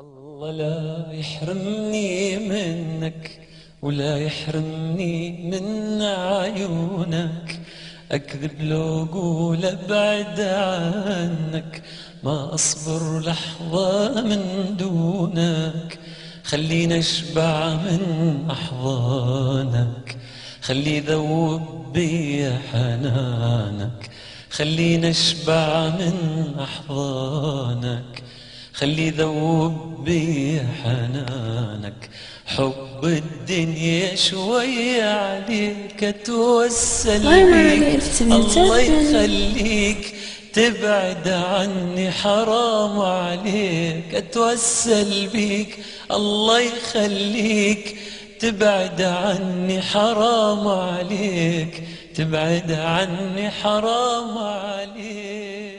الله لا يحرمني منك ولا يحرمني من عيونك. أكذب لو أقول أبعد عنك ما أصبر لحظة من دونك. خليني أشبع من أحضانك خلي ذوب بي حنانك خليني أشبع من أحضانك. خلي ذوب بي حنانك حب الدنيا شوي عليك اتوسل بيك. الله يخليك تبعد عني حرام عليك أتوسل بيك. الله يخليك تبعد عني حرام عليك تبعد عني حرام عليك.